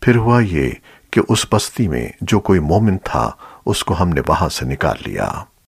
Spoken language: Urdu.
پھر ہوا یہ کہ اس بستی میں جو کوئی مومن تھا، اس کو ہم نے وہاں سے نکال لیا۔